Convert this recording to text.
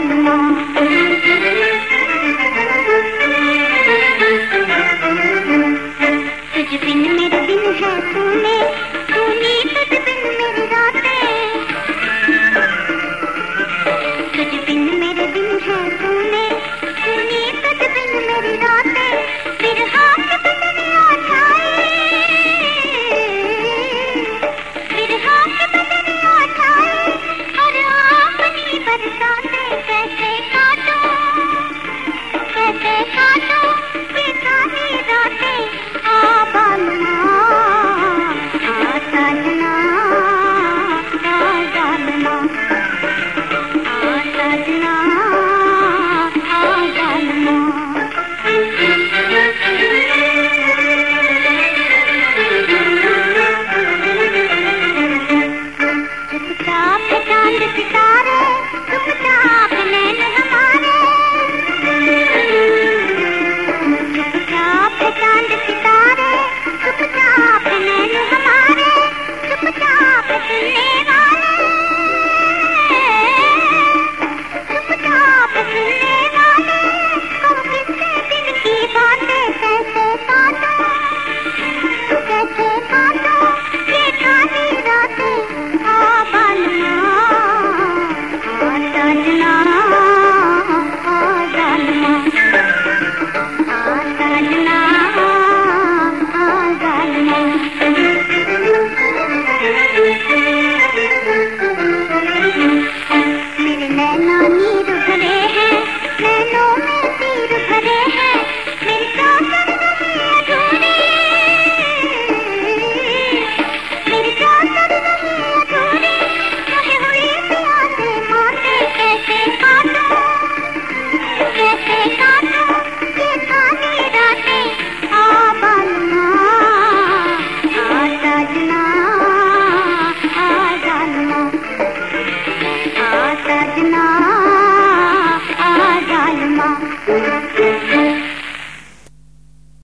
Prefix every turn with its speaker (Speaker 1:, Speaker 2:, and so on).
Speaker 1: non सजना आ जालमा।